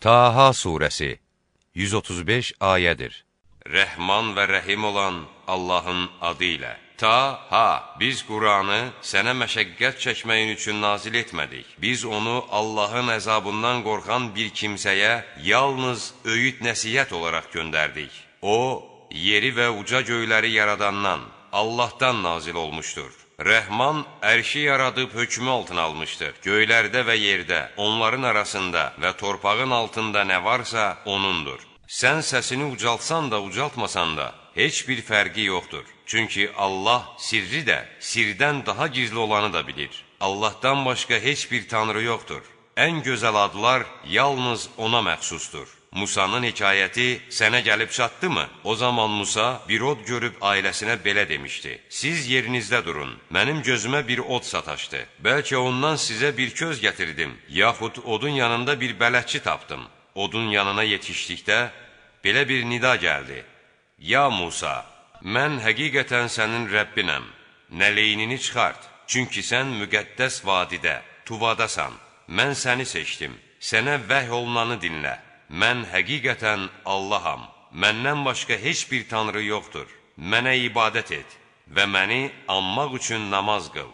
Taha surəsi 135 ayədir. Rəhman və rəhim olan Allahın adı ilə. Ta, ha, biz Quranı sənə məşəqqət çəkməyin üçün nazil etmədik. Biz onu Allahın əzabından qorxan bir kimsəyə yalnız öyüd nəsiyyət olaraq göndərdik. O, yeri və uca göyləri yaradandan, Allahdan nazil olmuşdur. Rəhman ərşi yaradıb hökmü altına almışdır. Göylərdə və yerdə, onların arasında və torpağın altında nə varsa onundur. Sən səsini ucaltsan da, ucaltmasan da, heç bir fərqi yoxdur. Çünki Allah sirri də, sirdən daha gizli olanı da bilir. Allahdan başqa heç bir tanrı yoxdur. Ən gözəl adlar yalnız ona məxsusdur. Musanın hekayəti sənə gəlib çatdımı? O zaman Musa bir od görüb ailəsinə belə demişdi. Siz yerinizdə durun, mənim gözümə bir od sataşdı. Bəlkə ondan sizə bir köz gətirdim, yaxud odun yanında bir bələdçi tapdım. Odun yanına yetişdikdə belə bir nida gəldi. Ya Musa, mən həqiqətən sənin Rəbbinəm, nəleyinini çıxart, çünki sən müqəddəs vadidə, tuvadasan. Mən səni seçdim, sənə vəhy olunanı dinlə. Mən həqiqətən Allaham, məndən başqa heç bir tanrı yoxdur. Mənə ibadət et və məni anmaq üçün namaz qıl.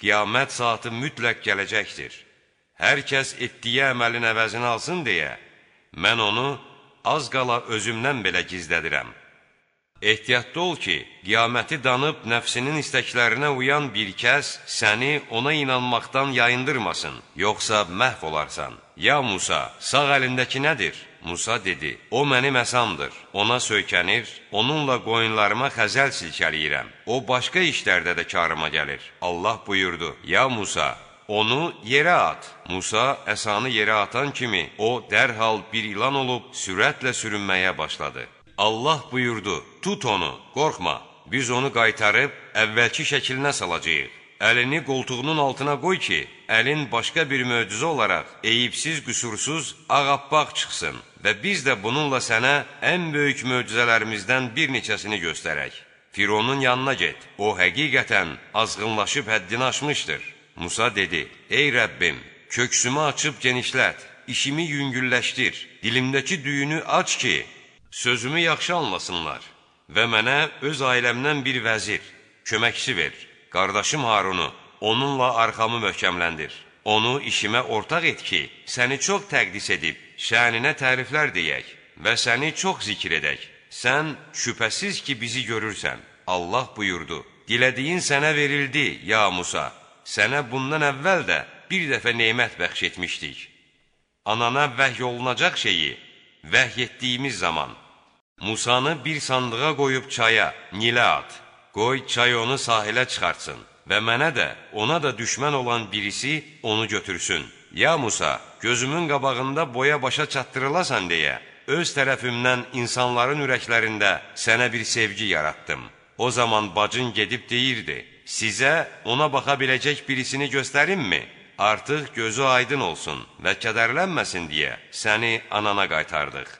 Qiyamət saatı mütləq gələcəkdir. Hər kəs etdiyi əməlin əvəzini alsın deyə, mən onu az qala özümdən belə gizlədirəm. Ehtiyatlı ol ki, qiyaməti danıb nəfsinin istəklərinə uyan bir kəs səni ona inanmaqdan yayındırmasın, yoxsa məhv olarsan. Ya Musa, sağ əlindəki nədir? Musa dedi, o mənim əsamdır. Ona söykənir, onunla qoyunlarıma xəzəl silkəliyirəm. O başqa işlərdə də karıma gəlir. Allah buyurdu, ya Musa, onu yerə at. Musa əsanı yerə atan kimi, o dərhal bir ilan olub sürətlə sürünməyə başladı. Allah buyurdu, tut onu, qorxma, biz onu qaytarıb əvvəlki şəklinə salacağıq. Əlini qoltuğunun altına qoy ki, əlin başqa bir möcüzə olaraq eyibsiz, qüsursuz, ağappaq çıxsın və biz də bununla sənə ən böyük möcüzələrimizdən bir neçəsini göstərək. Fironun yanına get, o həqiqətən azğınlaşıb həddini aşmışdır. Musa dedi, ey Rəbbim, köksümü açıb genişlət, işimi yüngülləşdir, dilimdəki düyünü aç ki, sözümü yaxşı anlasınlar və mənə öz ailəmdən bir vəzir, köməkçi ver. Qardaşım Harunu, onunla arxamı möhkəmləndir. Onu işimə ortaq et ki, səni çox təqdis edib, şəninə təriflər deyək və səni çox zikr edək. Sən şübhəsiz ki, bizi görürsən. Allah buyurdu, dilədiyin sənə verildi, ya Musa. Sənə bundan əvvəl də bir dəfə neymət bəxş etmişdik. Anana vəhy olunacaq şeyi vəhy etdiyimiz zaman Musanı bir sandığa qoyub çaya, nilə at. Qoy çay onu sahilə çıxartsın və mənə də, ona da düşmən olan birisi onu götürsün. Ya Musa, gözümün qabağında boya başa çatdırılasan deyə, öz tərəfimdən insanların ürəklərində sənə bir sevgi yaratdım. O zaman bacın gedib deyirdi, sizə ona baxa biləcək birisini göstərimmi? Artıq gözü aydın olsun və kədərlənməsin deyə səni anana qaytardıq.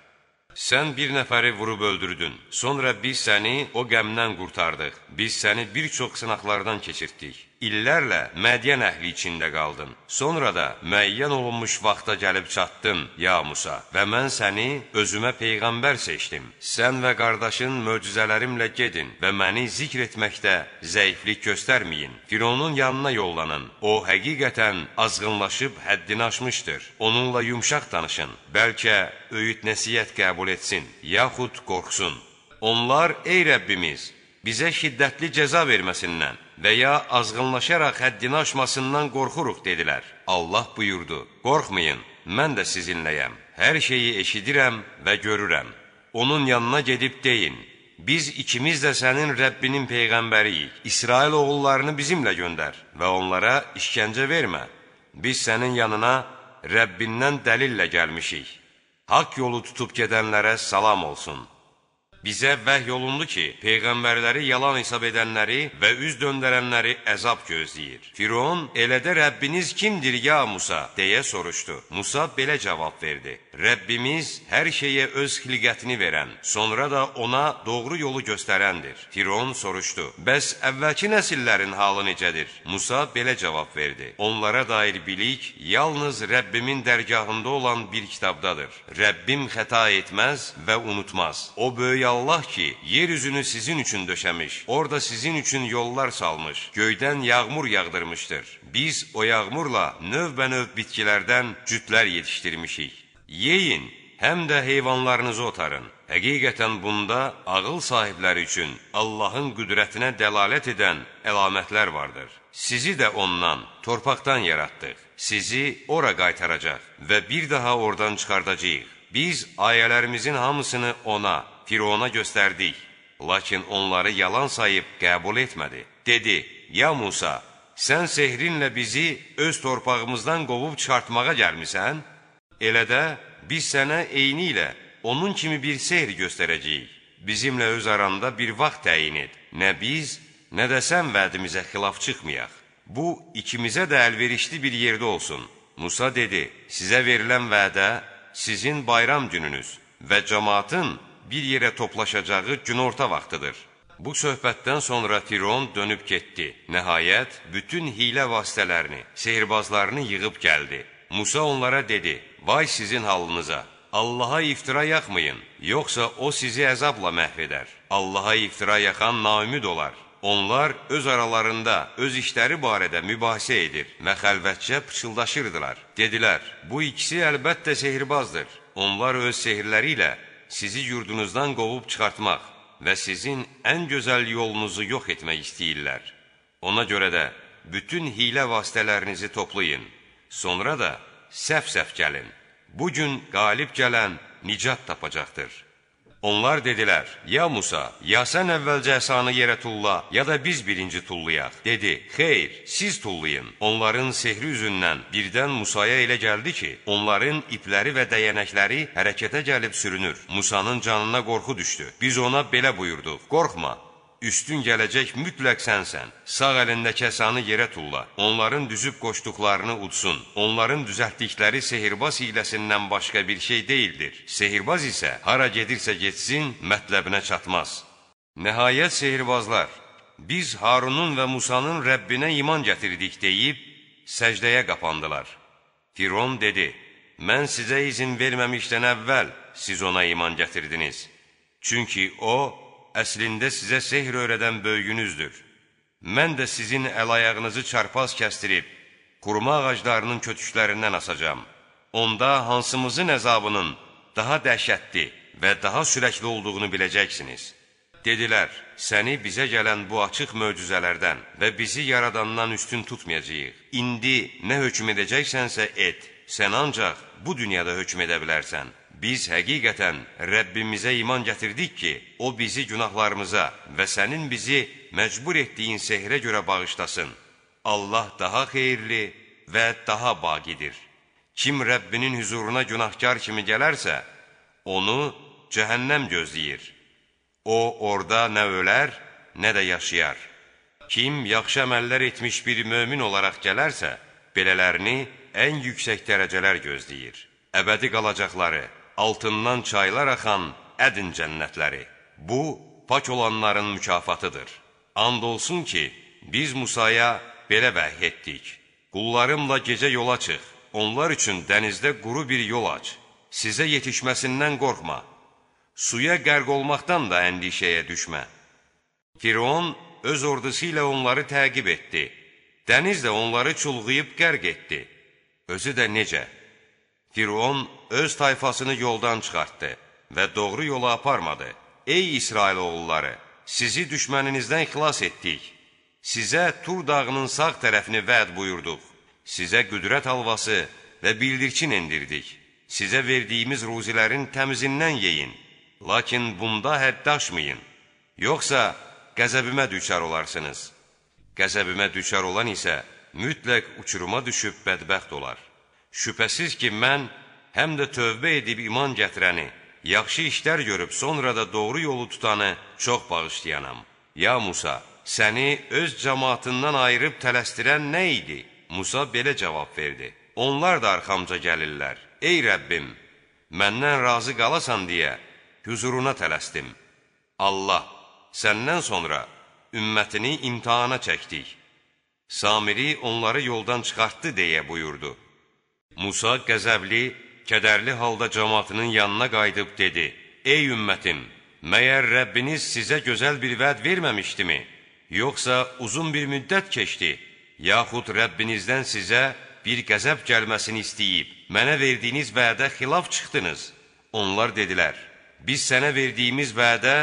Sən bir nəfəri vurub öldürdün. Sonra biz səni o qəmdən qurtardıq. Biz səni bir çox sınaqlardan keçirtdik illərlə Mədiyən əhli içində qaldın. Sonra da müəyyən olunmuş vaxta gəlib çatdın, ya Musa, və mən səni özümə peyğəmbər seçdim. Sən və qardaşın möcüzələrimlə gedin və məni zikr etməkdə zəiflik göstərməyin. Fironun yanına yollanın. O həqiqətən azğınlaşıb həddini aşmışdır. Onunla yumşaq danışın. Bəlkə öyüd nəsiyyət qəbul etsin, yaxud qorxsun. Onlar, ey Rəbbimiz, bizə şiddətli cəza verməsindən və ya azğınlaşaraq həddini aşmasından qorxuruq, dedilər. Allah buyurdu, qorxmayın, mən də sizinləyəm, hər şeyi eşidirəm və görürəm. Onun yanına gedib deyin, biz ikimiz də sənin Rəbbinin Peyğəmbəriyik, İsrail oğullarını bizimlə göndər və onlara işgəncə vermə. Biz sənin yanına Rəbbindən dəlillə gəlmişik. Haqq yolu tutub gedənlərə salam olsun. Bizə vəhy olundu ki, peyğəmbərləri yalan hesab edənləri və üz döndərənləri əzab gözləyir. Firon, elə də Rəbbiniz kimdir ya Musa, deyə soruşdu. Musa belə cavab verdi. Rəbbimiz hər şeyə öz xilqətini verən, sonra da ona doğru yolu göstərəndir. Firon soruşdu. Bəs əvvəlki nəsillərin halı necədir? Musa belə cavab verdi. Onlara dair bilik yalnız Rəbbimin dərgahında olan bir kitabdadır. Rəbbim xəta etməz və unutmaz. O böyük Allah ki, yer üzünü sizin üçün döşəmiş, orada sizin üçün yollar salmış, göydən yağmur yağdırmışdır. Biz o yağmurla növbənöv bitkilərdən cütlər yetişdirmişik. Yeyin, həm də heyvanlarınızı otarın. Həqiqətən bunda ağıl sahibləri üçün Allahın qüdrətinə dəlalət edən əlamətlər vardır. Sizi də ondan, torpaqdan yaratdıq. Sizi ora qaytaracaq və bir daha oradan çıxardacaq. Biz ayələrimizin hamısını ona, Firona göstərdik, lakin onları yalan sayıb qəbul etmədi. Dedi, ya Musa, sən sehrinlə bizi öz torpağımızdan qovub çıxartmağa gəlmisən? Elə də biz sənə eyni ilə onun kimi bir sehr göstərəcəyik. Bizimlə öz aranda bir vaxt təyin et. Nə biz, nə də sən vədimizə xilaf çıxmayaq. Bu, ikimizə də əlverişli bir yerdə olsun. Musa dedi, sizə verilən vədə sizin bayram gününüz və cəmatın bir yerə toplaşacağı günorta vaxtıdır. Bu söhbətdən sonra Firon dönüb getdi. Nəhayət, bütün hilə vasitələrini, sehirbazlarını yığıb gəldi. Musa onlara dedi, vay sizin halınıza, Allaha iftira yaxmayın, yoxsa o sizi əzabla məhv edər. Allaha iftira yaxan naümid olar. Onlar öz aralarında öz işləri barədə mübahisə edir və xəlvətcə pıçıldaşırdılar. Dedilər, bu ikisi əlbəttə sehirbazdır. Onlar öz sehirləri ilə sizi yurdunuzdan qovub çıxartmaq və sizin ən gözəl yolunuzu yox etmək istəyirlər. Ona görə də bütün hilə vasitələrinizi toplayın, sonra da səf-səf gəlin. Bu gün qalib gələn nicat tapacaqdır. Onlar dedilər, ya Musa, ya sən əvvəlcə əsanı yerə tulla, ya da biz birinci tullayaq. Dedi, xeyr, siz tullayın. Onların sehri üzündən birdən Musaya elə gəldi ki, onların ipləri və dəyənəkləri hərəkətə gəlib sürünür. Musanın canına qorxu düşdü. Biz ona belə buyurduq, qorxma, üstün gələcək mütləq sənsən. Sağ əlindəki əsanı yerə tulla. Onların düzüb qoşduqlarını udsun. Onların düzəltdikləri sehirbaz hiləsindən başqa bir şey deyildir. Sehirbaz isə hara gedirsə getsin, mətləbinə çatmaz. Nəhayət sehirbazlar, biz Harunun və Musanın Rəbbinə iman gətirdik deyib, səcdəyə qapandılar. Firon dedi, mən sizə izin verməmişdən əvvəl siz ona iman gətirdiniz. Çünki o, əslində sizə sehr öyrədən böyüyünüzdür. Mən də sizin əl-ayağınızı çarpaz kəstirib, qurma ağaclarının kötüklərindən asacam. Onda hansımızın əzabının daha dəhşətli və daha sürəkli olduğunu biləcəksiniz. Dedilər, səni bizə gələn bu açıq möcüzələrdən və bizi yaradandan üstün tutmayacaq. İndi nə hökm edəcəksənsə et, sən ancaq bu dünyada hökm edə bilərsən. Biz həqiqətən Rəbbimizə iman gətirdik ki, O bizi günahlarımıza və sənin bizi məcbur etdiyin sehrə görə bağışlasın. Allah daha xeyirli və daha baqidir. Kim Rəbbinin hüzuruna günahkar kimi gələrsə, onu cəhənnəm gözləyir. O, orada nə ölər, nə də yaşayar. Kim yaxşı əməllər etmiş bir mömin olaraq gələrsə, belələrini ən yüksək dərəcələr gözləyir. Əbədi qalacaqları, altından çaylar axan ədin cənnətləri. Bu, pak olanların mükafatıdır. And olsun ki, biz Musaya belə vəhy etdik. Qullarımla gecə yola çıx, onlar üçün dənizdə quru bir yol aç. Sizə yetişməsindən qorxma. Suya qərq olmaqdan da əndişəyə düşmə. Firon öz ordusu ilə onları təqib etdi. Dəniz də onları çulğuyub qərq etdi. Özü də necə? Firon öz tayfasını yoldan çıxartdı və doğru yola aparmadı. Ey İsrail oğulları, sizi düşməninizdən xilas etdik. Sizə Tur dağının sağ tərəfini vəd buyurduq. Sizə qüdrət alvası və bildirçin endirdik. Sizə verdiyimiz ruzilərin təmizindən yeyin. Lakin bunda hədd aşmayın. Yoxsa qəzəbimə düşər olarsınız. Qəzəbimə düşər olan isə mütləq uçuruma düşüb bədbəxt olar. Şübhəsiz ki, mən həm də tövbə edib iman gətirəni, yaxşı işlər görüb sonra da doğru yolu tutanı çox bağışlayanam. Ya Musa, səni öz cəmaatından ayırıb tələstirən nə idi? Musa belə cavab verdi. Onlar da arxamca gəlirlər. Ey Rəbbim, məndən razı qalasan deyə huzuruna tələsdim. Allah, səndən sonra ümmətini imtihana çəkdik. Samiri onları yoldan çıxartdı deyə buyurdu. Musa qəzəbli, kədərli halda cəmatının yanına qayıdıb dedi, Ey ümmətim, məyər Rəbbiniz sizə gözəl bir vəd verməmişdimi? Yoxsa uzun bir müddət keçdi, yaxud Rəbbinizdən sizə bir qəzəb gəlməsini istəyib, mənə verdiyiniz vədə xilaf çıxdınız. Onlar dedilər, biz sənə verdiyimiz vədə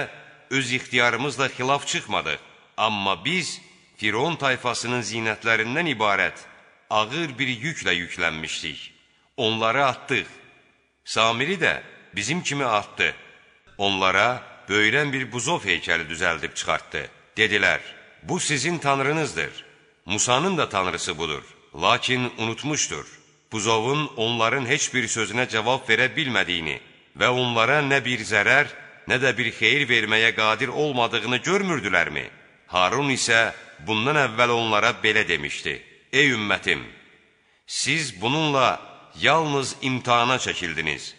öz ixtiyarımızla xilaf çıxmadıq, amma biz Firon tayfasının zinətlərindən ibarət ağır bir yüklə yüklənmişdik. Onları atdıq. Samiri də bizim kimi atdı. Onlara böyrən bir buzov heykəli düzəldib çıxartdı. Dedilər, bu sizin tanrınızdır. Musanın da tanrısı budur. Lakin unutmuşdur. Buzovun onların heç bir sözünə cavab verə bilmədiyini və onlara nə bir zərər, nə də bir xeyir verməyə qadir olmadığını görmürdülərmi? Harun isə bundan əvvəl onlara belə demişdi: Ey ümmətim, siz bununla yalnız imtahana çəkildiniz.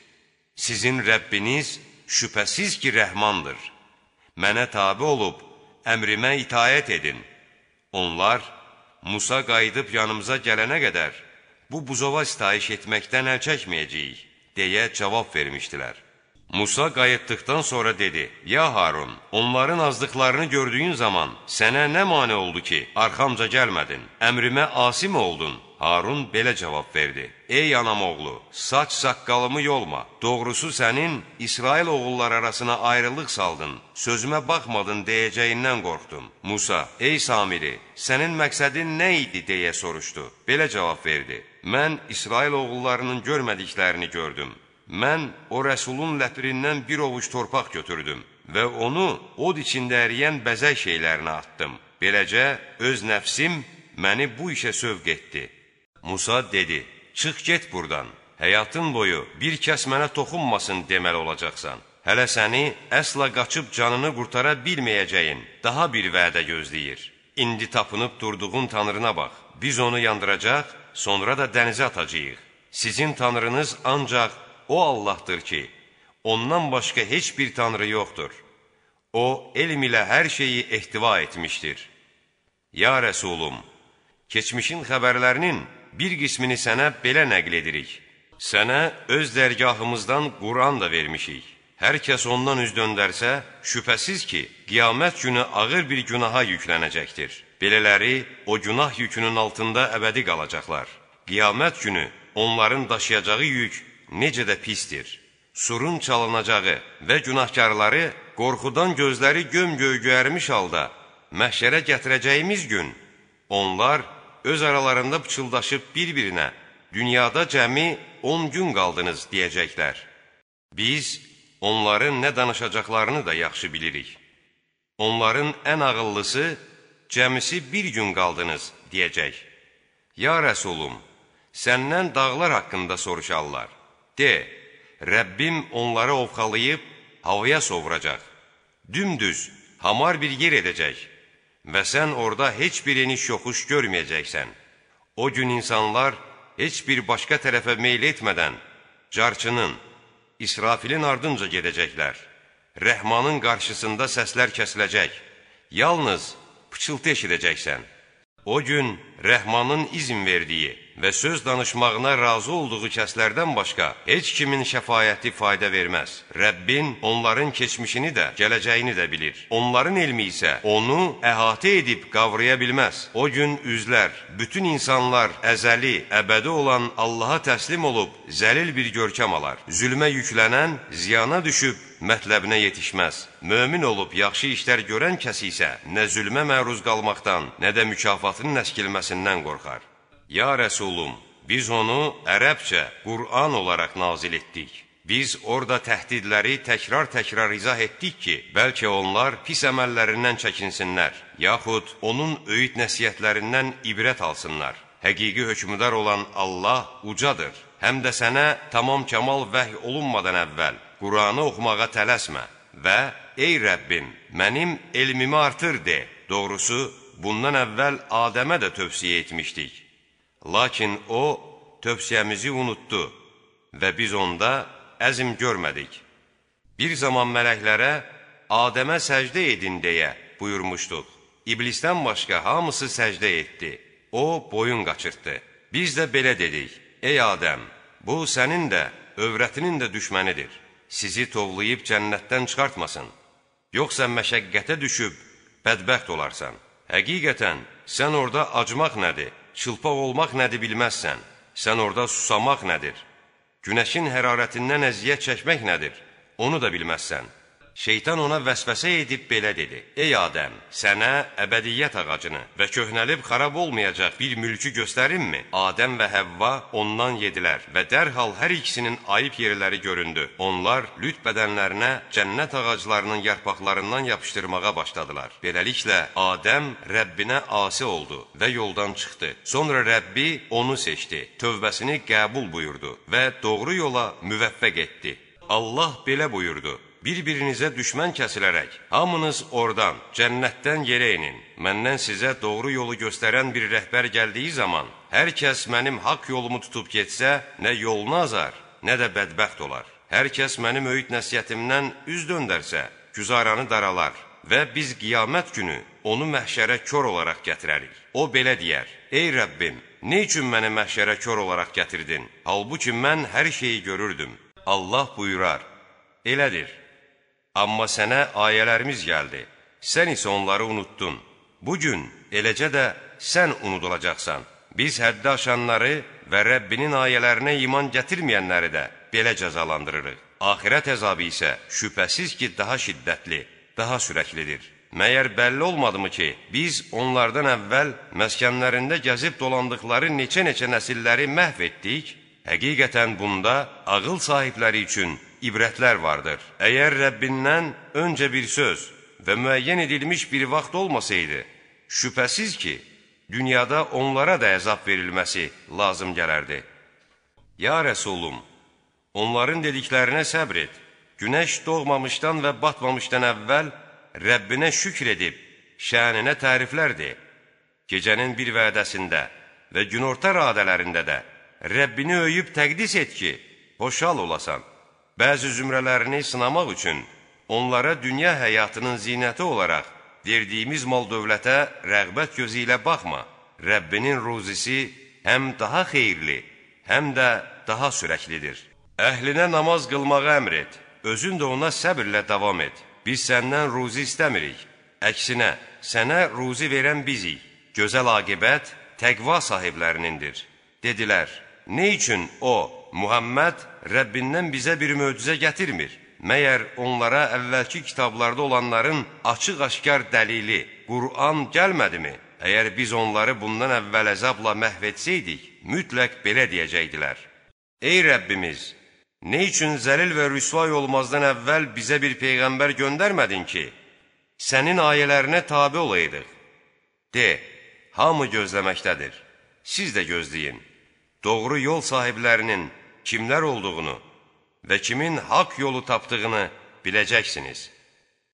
Sizin Rəbbiniz şübhəsiz ki, rəhmandır. Mənə tabi olub, əmrimə itayət edin. Onlar, Musa qayıdıb yanımıza gələnə qədər, bu buzova sitayiş etməkdən əl çəkməyəcəyik, deyə cavab vermişdilər. Musa qayıtdıqdan sonra dedi, Ya Harun, onların azdıqlarını gördüyün zaman sənə nə mani oldu ki, arxamca gəlmədin, əmrimə asim oldun? Harun belə cavab verdi, Ey anam oğlu, saç saqqalımı yolma, doğrusu sənin İsrail oğullar arasına ayrılıq saldın, sözümə baxmadın deyəcəyindən qorxdum. Musa, ey Samiri, sənin məqsədin nə idi deyə soruşdu. Belə cavab verdi, mən İsrail oğullarının görmədiklərini gördüm. Mən o rəsulun ləpirindən bir ovuc torpaq götürdüm və onu od içində əriyən bəzək şeylərinə atdım. Beləcə, öz nəfsim məni bu işə sövq etdi. Musa dedi, çıx get buradan, həyatın boyu bir kəs mənə toxunmasın deməli olacaqsan. Hələ səni əsla qaçıb canını qurtara bilməyəcəyin daha bir vədə gözləyir. İndi tapınıb durduğun tanrına bax, biz onu yandıracaq, sonra da dənizə atacağıq. Sizin tanrınız ancaq o Allahdır ki, ondan başqa heç bir tanrı yoxdur. O, elm ilə hər şeyi ehtiva etmişdir. Ya Rəsulum, keçmişin xəbərlərinin bir qismini sənə belə nəql edirik. Sənə öz dərgahımızdan Quran da vermişik. Hər kəs ondan üz döndərsə, şübhəsiz ki, qiyamət günü ağır bir günaha yüklənəcəkdir. Belələri o günah yükünün altında əbədi qalacaqlar. Qiyamət günü onların daşıyacağı yük necə də pistir. Surun çalınacağı və günahkarları qorxudan gözləri göm-göy göyərmiş halda məhşərə gətirəcəyimiz gün onlar öz aralarında pıçıldaşıb bir-birinə dünyada cəmi 10 gün qaldınız deyəcəklər. Biz onların nə danışacaqlarını da yaxşı bilirik. Onların ən ağıllısı cəmisi bir gün qaldınız deyəcək. Ya Rəsulum, səndən dağlar haqqında soruşarlar. De, Rəbbim onları ovxalayıb havaya sovuracaq. Dümdüz, hamar bir yer edəcək və sən orada heç bir eniş yoxuş görməyəcəksən. O gün insanlar heç bir başqa tərəfə meyl etmədən carçının, İsrafilin ardınca gedəcəklər. Rəhmanın qarşısında səslər kəsiləcək. Yalnız pıçıltı eşidəcəksən. O gün Rəhmanın izin verdiyi və söz danışmağına razı olduğu kəslərdən başqa heç kimin şəfayəti fayda verməz. Rəbbin onların keçmişini də, gələcəyini də bilir. Onların elmi isə onu əhatə edib qavraya bilməz. O gün üzlər, bütün insanlar əzəli, əbədi olan Allaha təslim olub zəlil bir görkəm alar. Zülmə yüklənən ziyana düşüb mətləbinə yetişməz. Mömin olub yaxşı işlər görən kəs isə nə zülmə məruz qalmaqdan, nə də mükafatın nəskilməsindən qorxar. Ya Rəsulum, biz onu ərəbcə Qur'an olaraq nazil etdik. Biz orada təhdidləri təkrar-təkrar izah etdik ki, bəlkə onlar pis əməllərindən çəkinsinlər, yaxud onun öyüd nəsiyyətlərindən ibrət alsınlar. Həqiqi hökmüdar olan Allah ucadır. həm də sənə tamam kamal vəhy olunmadan əvvəl Quranı oxumağa tələsmə və ey Rəbbim, mənim elmimi artır de. Doğrusu, bundan əvvəl Adəmə də tövsiyə etmişdik. Lakin o, tövsiyəmizi unutdu və biz onda əzm görmədik. Bir zaman mələklərə Adəmə səcdə edin deyə buyurmuşduq. İblisdən başqa hamısı səcdə etdi. O, boyun qaçırtdı. Biz də belə dedik, ey Adəm, bu sənin də, övrətinin də düşmənidir. Sizi tovlayıb cənnətdən çıxartmasın. Yoxsa məşəqqətə düşüb, bədbəxt olarsan. Həqiqətən, sən orada acmaq nədir, çılpaq olmaq nədir bilməzsən. Sən orada susamaq nədir, günəşin hərarətindən əziyyət çəkmək nədir, onu da bilməzsən. Şeytan ona vəsvəsə edib belə dedi: Ey Adəm, sənə əbədiyyət ağacını və köhnəlib xarab olmayacaq bir mülkü göstərimmi? Adəm və Həvva ondan yedilər və dərhal hər ikisinin ayıb yerləri göründü. Onlar lüt bədənlərinə cənnət ağaclarının yarpaqlarından yapışdırmağa başladılar. Beləliklə Adəm Rəbbinə asi oldu və yoldan çıxdı. Sonra Rəbbi onu seçdi, tövbəsini qəbul buyurdu və doğru yola müvəffəq etdi. Allah belə buyurdu: bir-birinizə düşmən kəsilərək, hamınız oradan, cənnətdən yerə inin. Məndən sizə doğru yolu göstərən bir rəhbər gəldiyi zaman, hər kəs mənim haqq yolumu tutub getsə, nə yolunu azar, nə də bədbəxt olar. Hər kəs mənim öyüd nəsiyyətimdən üz döndərsə, güzaranı daralar və biz qiyamət günü onu məhşərə kör olaraq gətirərik. O belə deyər, ey Rəbbim, nə üçün məni məhşərə kör olaraq gətirdin? Halbuki mən hər şeyi görürdüm. Allah buyurar, elədir. Amma sənə ayələrimiz gəldi, sən isə onları unuttun. Bugün eləcə də sən unudulacaqsan. Biz həddi aşanları və Rəbbinin ayələrinə iman gətirməyənləri də belə cəzalandırırıq. Ahirət əzabı isə şübhəsiz ki, daha şiddətli, daha sürəklidir. Məyər bəlli olmadımı ki, biz onlardan əvvəl məskənlərində gəzib dolandıqları neçə-neçə nəsilləri məhv etdik? Həqiqətən bunda ağıl sahibləri üçün ibrətlər vardır. Əgər Rəbbindən öncə bir söz və müəyyən edilmiş bir vaxt olmasaydı, şübhəsiz ki, dünyada onlara da əzab verilməsi lazım gələrdi. Ya Rəsulum, onların dediklərinə səbr et. Günəş doğmamışdan və batmamışdan əvvəl Rəbbinə şükr edib, şəninə təriflər de. Gecənin bir vədəsində və günorta radələrində də Rəbbini öyüb təqdis et ki, xoşal olasan. Bəzi zümrələrini sınamaq üçün onlara dünya həyatının zinəti olaraq verdiyimiz mal dövlətə rəğbət gözü ilə baxma. Rəbbinin ruzisi həm daha xeyirli, həm də daha sürəklidir. Əhlinə namaz qılmağı əmr et, özün də ona səbirlə davam et. Biz səndən ruzi istəmirik. Əksinə, sənə ruzi verən bizik. Gözəl aqibət təqva sahiblərinindir. Dedilər, nə üçün o, Muhammed Rəbbindən bizə bir möcüzə gətirmir. Məyər onlara əvvəlki kitablarda olanların açıq-aşkar dəlili, Qur'an gəlmədimi? Əgər biz onları bundan əvvəl əzabla məhv etsəydik, mütləq belə deyəcəkdilər. Ey Rəbbimiz, nə üçün zəlil və rüsvay olmazdan əvvəl bizə bir peyğəmbər göndərmədin ki, sənin ayələrinə tabi olaydıq? De, hamı gözləməkdədir. Siz də gözləyin. Doğru yol sahiblərinin kimlər olduğunu və kimin haqq yolu tapdığını biləcəksiniz.